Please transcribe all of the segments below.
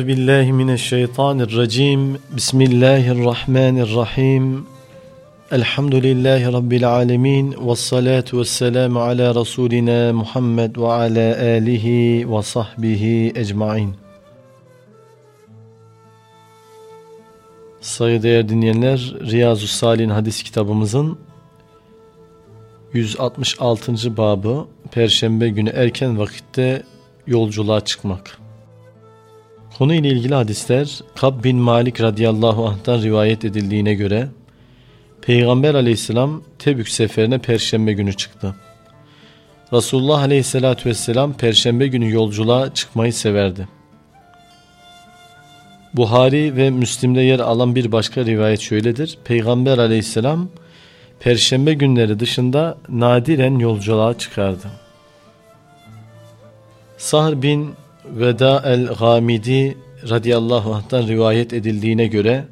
Euzu billahi mineşşeytanirracim. Bismillahirrahmanirrahim. Elhamdülillahi rabbil alamin ve salatu vesselam ala rasulina Muhammed ve ala alihi ve sahbihi ecmaîn. Saygıdeğer dinleyenler, Riyazu Salih'in hadis kitabımızın 166. babı Perşembe günü erken vakitte yolculuğa çıkmak. Konu ile ilgili hadisler Kab bin Malik radıyallahu anh'tan rivayet edildiğine göre Peygamber aleyhisselam Tebük seferine perşembe günü çıktı. Resulullah aleyhissalatü vesselam perşembe günü yolculuğa çıkmayı severdi. Buhari ve Müslim'de yer alan bir başka rivayet şöyledir. Peygamber aleyhisselam perşembe günleri dışında nadiren yolculuğa çıkardı. Sahr bin Veda el-Gamidi radıyallahu anh'tan rivayet edildiğine göre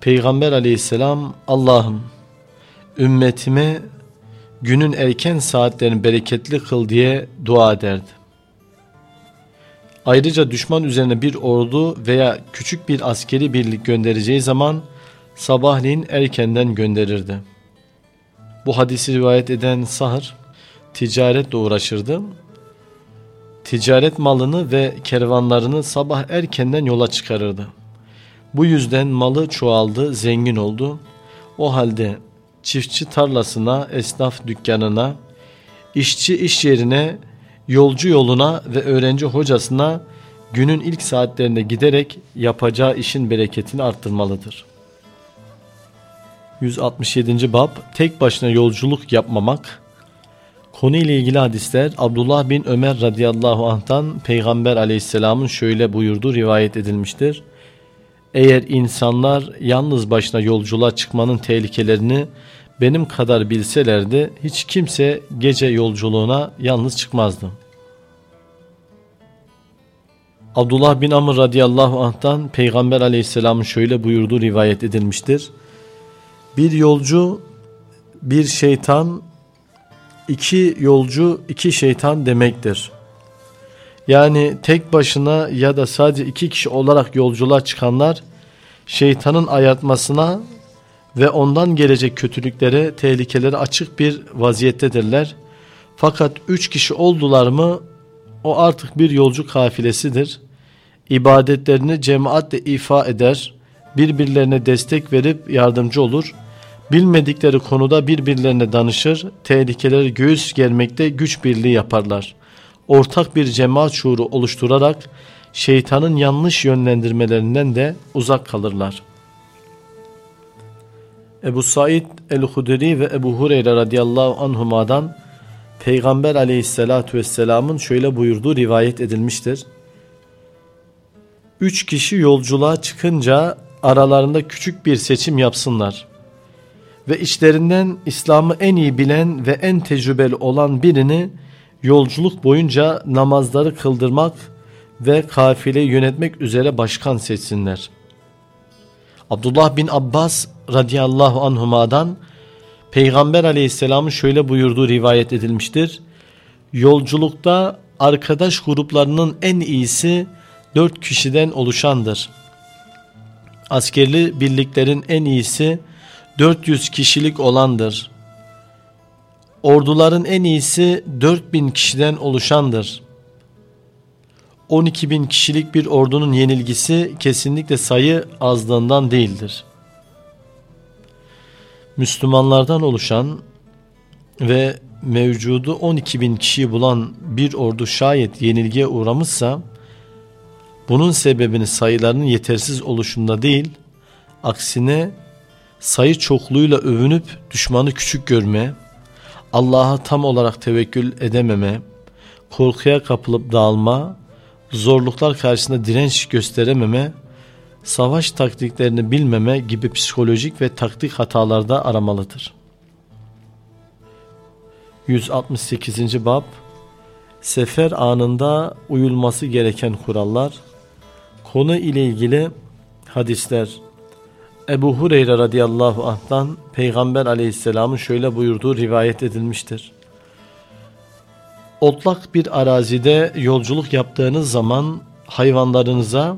Peygamber aleyhisselam Allah'ım ümmetime günün erken saatlerini bereketli kıl diye dua ederdi. Ayrıca düşman üzerine bir ordu veya küçük bir askeri birlik göndereceği zaman sabahleyin erkenden gönderirdi. Bu hadisi rivayet eden Sahır ticaretle uğraşırdı ticaret malını ve kervanlarını sabah erkenden yola çıkarırdı. Bu yüzden malı çoğaldı, zengin oldu. O halde çiftçi tarlasına, esnaf dükkanına, işçi iş yerine, yolcu yoluna ve öğrenci hocasına günün ilk saatlerinde giderek yapacağı işin bereketini arttırmalıdır. 167. Bab Tek başına yolculuk yapmamak Konu ile ilgili hadisler Abdullah bin Ömer radıyallahu anh'tan Peygamber aleyhisselamın şöyle buyurduğu rivayet edilmiştir. Eğer insanlar yalnız başına yolculuğa çıkmanın tehlikelerini benim kadar bilselerdi hiç kimse gece yolculuğuna yalnız çıkmazdı. Abdullah bin Amr radıyallahu anh'tan Peygamber aleyhisselamın şöyle buyurduğu rivayet edilmiştir. Bir yolcu bir şeytan iki yolcu iki şeytan demektir. Yani tek başına ya da sadece iki kişi olarak yolculuğa çıkanlar şeytanın ayartmasına ve ondan gelecek kötülüklere, tehlikelere açık bir vaziyettedirler. Fakat üç kişi oldular mı o artık bir yolcu kafilesidir. İbadetlerini cemaatle ifa eder, birbirlerine destek verip yardımcı olur. Bilmedikleri konuda birbirlerine danışır, tehlikeleri göğüs germekte güç birliği yaparlar. Ortak bir cemaat şuuru oluşturarak şeytanın yanlış yönlendirmelerinden de uzak kalırlar. Ebu Said el-Hudri ve Ebu Hureyre radıyallahu anhuma'dan Peygamber aleyhissalatu vesselamın şöyle buyurduğu rivayet edilmiştir. Üç kişi yolculuğa çıkınca aralarında küçük bir seçim yapsınlar ve içlerinden İslam'ı en iyi bilen ve en tecrübeli olan birini yolculuk boyunca namazları kıldırmak ve kafileyi yönetmek üzere başkan seçsinler. Abdullah bin Abbas radıyallahu anhuma'dan Peygamber aleyhisselamın şöyle buyurduğu rivayet edilmiştir. Yolculukta arkadaş gruplarının en iyisi dört kişiden oluşandır. Askerli birliklerin en iyisi 400 kişilik olandır. Orduların en iyisi 4000 kişiden oluşandır. 12 bin kişilik bir ordunun yenilgisi kesinlikle sayı azlığından değildir. Müslümanlardan oluşan ve mevcudu 12 bin kişiyi bulan bir ordu şayet yenilgiye uğramışsa bunun sebebini sayılarının yetersiz oluşunda değil aksine sayı çokluğuyla övünüp düşmanı küçük görme, Allah'a tam olarak tevekkül edememe, korkuya kapılıp dağılma, zorluklar karşısında direnç gösterememe, savaş taktiklerini bilmeme gibi psikolojik ve taktik hatalarda aramalıdır. 168. Bab Sefer anında uyulması gereken kurallar Konu ile ilgili hadisler Ebu Hureyre radıyallahu anh'tan Peygamber aleyhisselamın şöyle buyurduğu rivayet edilmiştir. Otlak bir arazide yolculuk yaptığınız zaman hayvanlarınıza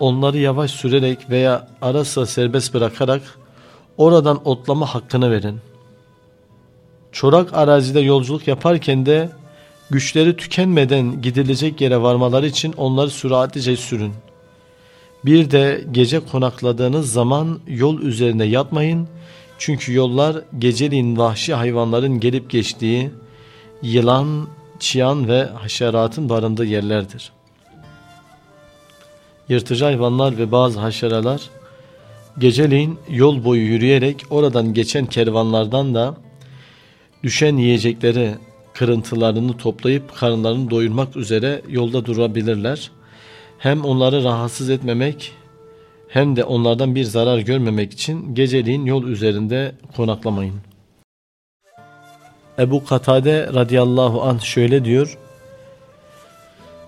onları yavaş sürerek veya ara sıra serbest bırakarak oradan otlama hakkını verin. Çorak arazide yolculuk yaparken de güçleri tükenmeden gidilecek yere varmaları için onları süratlice sürün. Bir de gece konakladığınız zaman yol üzerine yatmayın. Çünkü yollar geceliğin vahşi hayvanların gelip geçtiği, yılan, çıyan ve haşeratın barındığı yerlerdir. Yırtıcı hayvanlar ve bazı haşeralar geceliğin yol boyu yürüyerek oradan geçen kervanlardan da düşen yiyecekleri kırıntılarını toplayıp karınlarını doyurmak üzere yolda durabilirler. Hem onları rahatsız etmemek hem de onlardan bir zarar görmemek için geceliğin yol üzerinde konaklamayın. Ebu Katade radıyallahu anh şöyle diyor.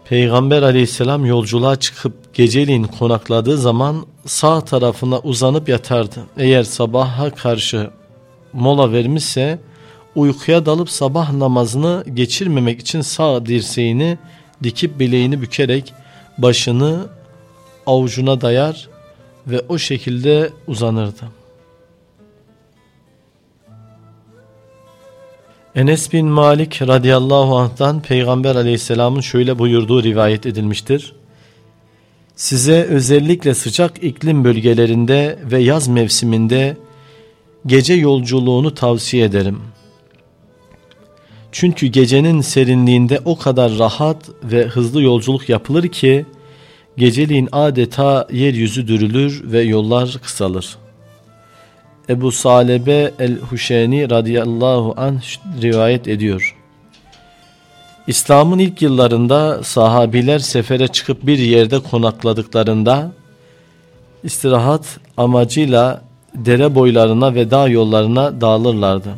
Peygamber aleyhisselam yolculuğa çıkıp geceliğin konakladığı zaman sağ tarafına uzanıp yatardı. Eğer sabaha karşı mola vermişse uykuya dalıp sabah namazını geçirmemek için sağ dirseğini dikip bileğini bükerek başını avucuna dayar ve o şekilde uzanırdı. Enes bin Malik radıyallahu anh'tan Peygamber aleyhisselamın şöyle buyurduğu rivayet edilmiştir. Size özellikle sıcak iklim bölgelerinde ve yaz mevsiminde gece yolculuğunu tavsiye ederim. Çünkü gecenin serinliğinde o kadar rahat ve hızlı yolculuk yapılır ki geceliğin adeta yeryüzü dürülür ve yollar kısalır.'' Ebu Salebe el-Huşeni radıyallahu anh rivayet ediyor. İslam'ın ilk yıllarında sahabiler sefere çıkıp bir yerde konakladıklarında istirahat amacıyla dere boylarına ve dağ yollarına dağılırlardı.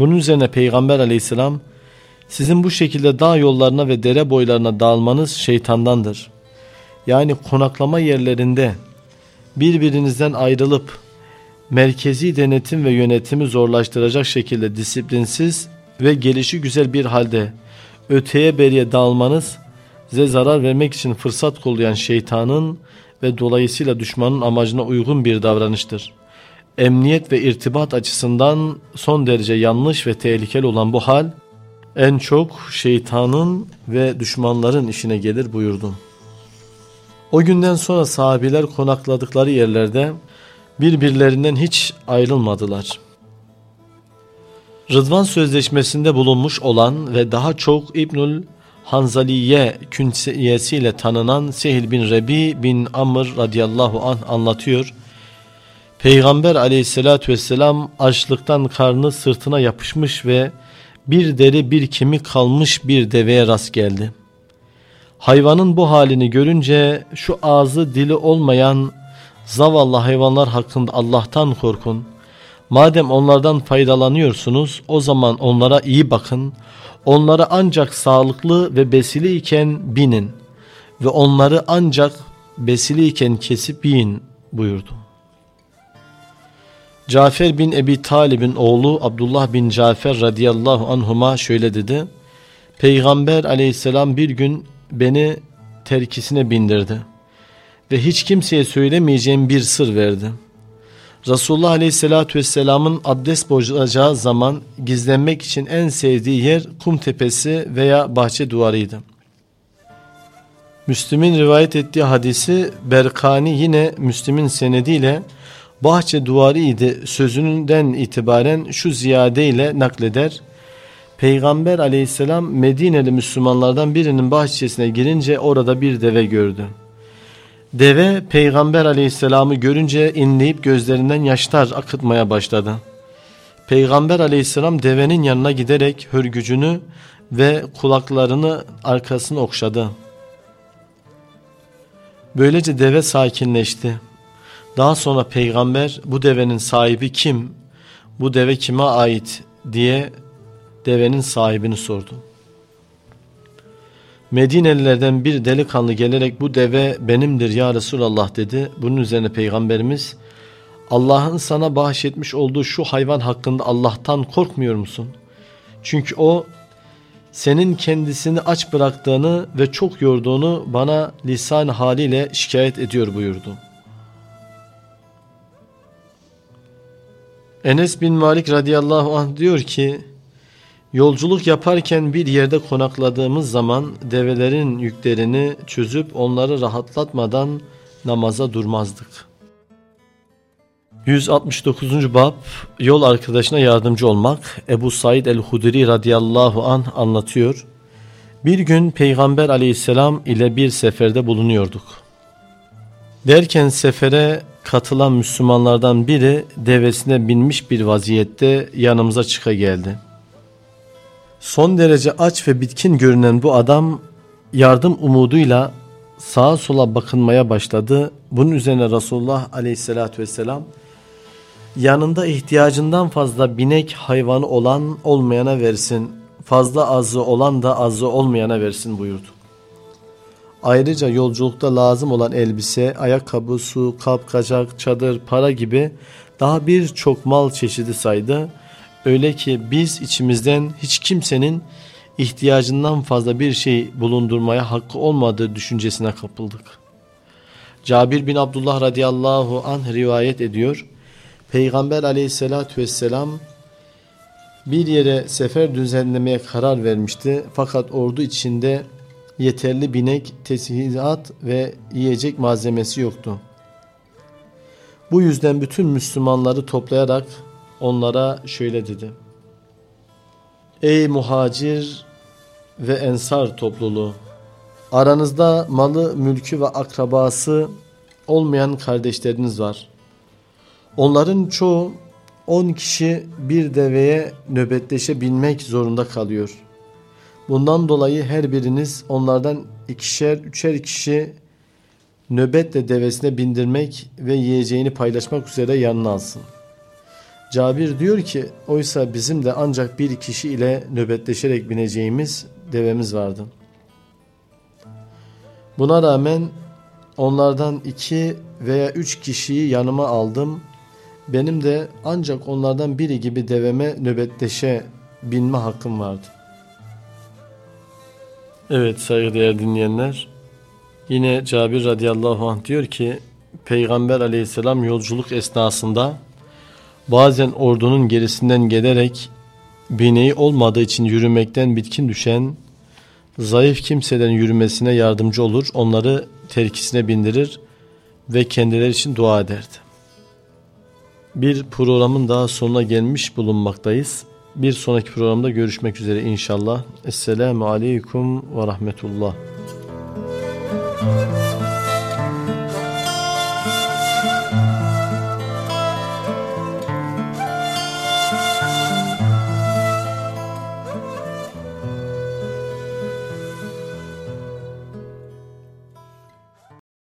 Bunun üzerine Peygamber aleyhisselam sizin bu şekilde dağ yollarına ve dere boylarına dağılmanız şeytandandır. Yani konaklama yerlerinde birbirinizden ayrılıp merkezi denetim ve yönetimi zorlaştıracak şekilde disiplinsiz ve gelişi güzel bir halde öteye beriye dalmanız size zarar vermek için fırsat kollayan şeytanın ve dolayısıyla düşmanın amacına uygun bir davranıştır. Emniyet ve irtibat açısından son derece yanlış ve tehlikeli olan bu hal en çok şeytanın ve düşmanların işine gelir buyurdu. O günden sonra sahabiler konakladıkları yerlerde birbirlerinden hiç ayrılmadılar. Rıdvan Sözleşmesi'nde bulunmuş olan ve daha çok İbnül Hanzaliye künsiyesiyle tanınan Sehil bin Rebi bin Amr radıyallahu anh anlatıyor. Peygamber aleyhissalatü vesselam açlıktan karnı sırtına yapışmış ve bir deri bir kemik kalmış bir deveye rast geldi. Hayvanın bu halini görünce şu ağzı dili olmayan Zavallı hayvanlar hakkında Allah'tan korkun. Madem onlardan faydalanıyorsunuz o zaman onlara iyi bakın. Onları ancak sağlıklı ve besili iken binin ve onları ancak besili iken kesip yiyin buyurdu. Cafer bin Ebi Talib'in oğlu Abdullah bin Cafer radıyallahu anhuma şöyle dedi. Peygamber aleyhisselam bir gün beni terkisine bindirdi ve hiç kimseye söylemeyeceğim bir sır verdi. Resulullah Aleyhisselatü Vesselam'ın abdest bozacağı zaman gizlenmek için en sevdiği yer kum tepesi veya bahçe duvarıydı. Müslüm'ün rivayet ettiği hadisi Berkani yine Müslüm'ün senediyle bahçe duvarıydı sözünden itibaren şu ziyadeyle nakleder. Peygamber aleyhisselam Medineli Müslümanlardan birinin bahçesine girince orada bir deve gördü. Deve peygamber aleyhisselamı görünce inleyip gözlerinden yaşlar akıtmaya başladı. Peygamber aleyhisselam devenin yanına giderek hörgücünü ve kulaklarını arkasını okşadı. Böylece deve sakinleşti. Daha sonra peygamber bu devenin sahibi kim, bu deve kime ait diye devenin sahibini sordu. Medinelilerden bir delikanlı gelerek bu deve benimdir ya Resulallah dedi. Bunun üzerine Peygamberimiz Allah'ın sana bahşetmiş olduğu şu hayvan hakkında Allah'tan korkmuyor musun? Çünkü o senin kendisini aç bıraktığını ve çok yorduğunu bana lisan haliyle şikayet ediyor buyurdu. Enes bin Malik radıyallahu anh diyor ki Yolculuk yaparken bir yerde konakladığımız zaman develerin yüklerini çözüp onları rahatlatmadan namaza durmazdık. 169. Bab Yol arkadaşına yardımcı olmak Ebu Said el-Hudri radıyallahu an anlatıyor. Bir gün Peygamber aleyhisselam ile bir seferde bulunuyorduk. Derken sefere katılan Müslümanlardan biri devesine binmiş bir vaziyette yanımıza çıka geldi. Son derece aç ve bitkin görünen bu adam yardım umuduyla sağa sola bakınmaya başladı. Bunun üzerine Resulullah aleyhissalatü vesselam yanında ihtiyacından fazla binek hayvanı olan olmayana versin. Fazla azı olan da azı olmayana versin buyurdu. Ayrıca yolculukta lazım olan elbise, ayakkabı, su, kap, kacak, çadır, para gibi daha birçok mal çeşidi saydı. Öyle ki biz içimizden hiç kimsenin ihtiyacından fazla bir şey bulundurmaya hakkı olmadığı düşüncesine kapıldık. Cabir bin Abdullah radıyallahu anh rivayet ediyor. Peygamber aleyhissalatü vesselam bir yere sefer düzenlemeye karar vermişti. Fakat ordu içinde yeterli binek, tesisat ve yiyecek malzemesi yoktu. Bu yüzden bütün Müslümanları toplayarak onlara şöyle dedi. Ey muhacir ve ensar topluluğu! Aranızda malı, mülkü ve akrabası olmayan kardeşleriniz var. Onların çoğu on kişi bir deveye nöbetleşe binmek zorunda kalıyor. Bundan dolayı her biriniz onlardan ikişer, üçer kişi nöbetle devesine bindirmek ve yiyeceğini paylaşmak üzere yanına alsın.'' Cabir diyor ki oysa bizim de ancak bir kişi ile nöbetleşerek bineceğimiz devemiz vardı. Buna rağmen onlardan iki veya üç kişiyi yanıma aldım. Benim de ancak onlardan biri gibi deveme nöbetleşe binme hakkım vardı. Evet saygıdeğer dinleyenler. Yine Cabir radıyallahu anh diyor ki Peygamber aleyhisselam yolculuk esnasında Bazen ordunun gerisinden gelerek bineği olmadığı için yürümekten bitkin düşen zayıf kimselerin yürümesine yardımcı olur, onları terkisine bindirir ve kendileri için dua ederdi. Bir programın daha sonuna gelmiş bulunmaktayız. Bir sonraki programda görüşmek üzere inşallah. Esselamu Aleyküm ve Rahmetullah. Müzik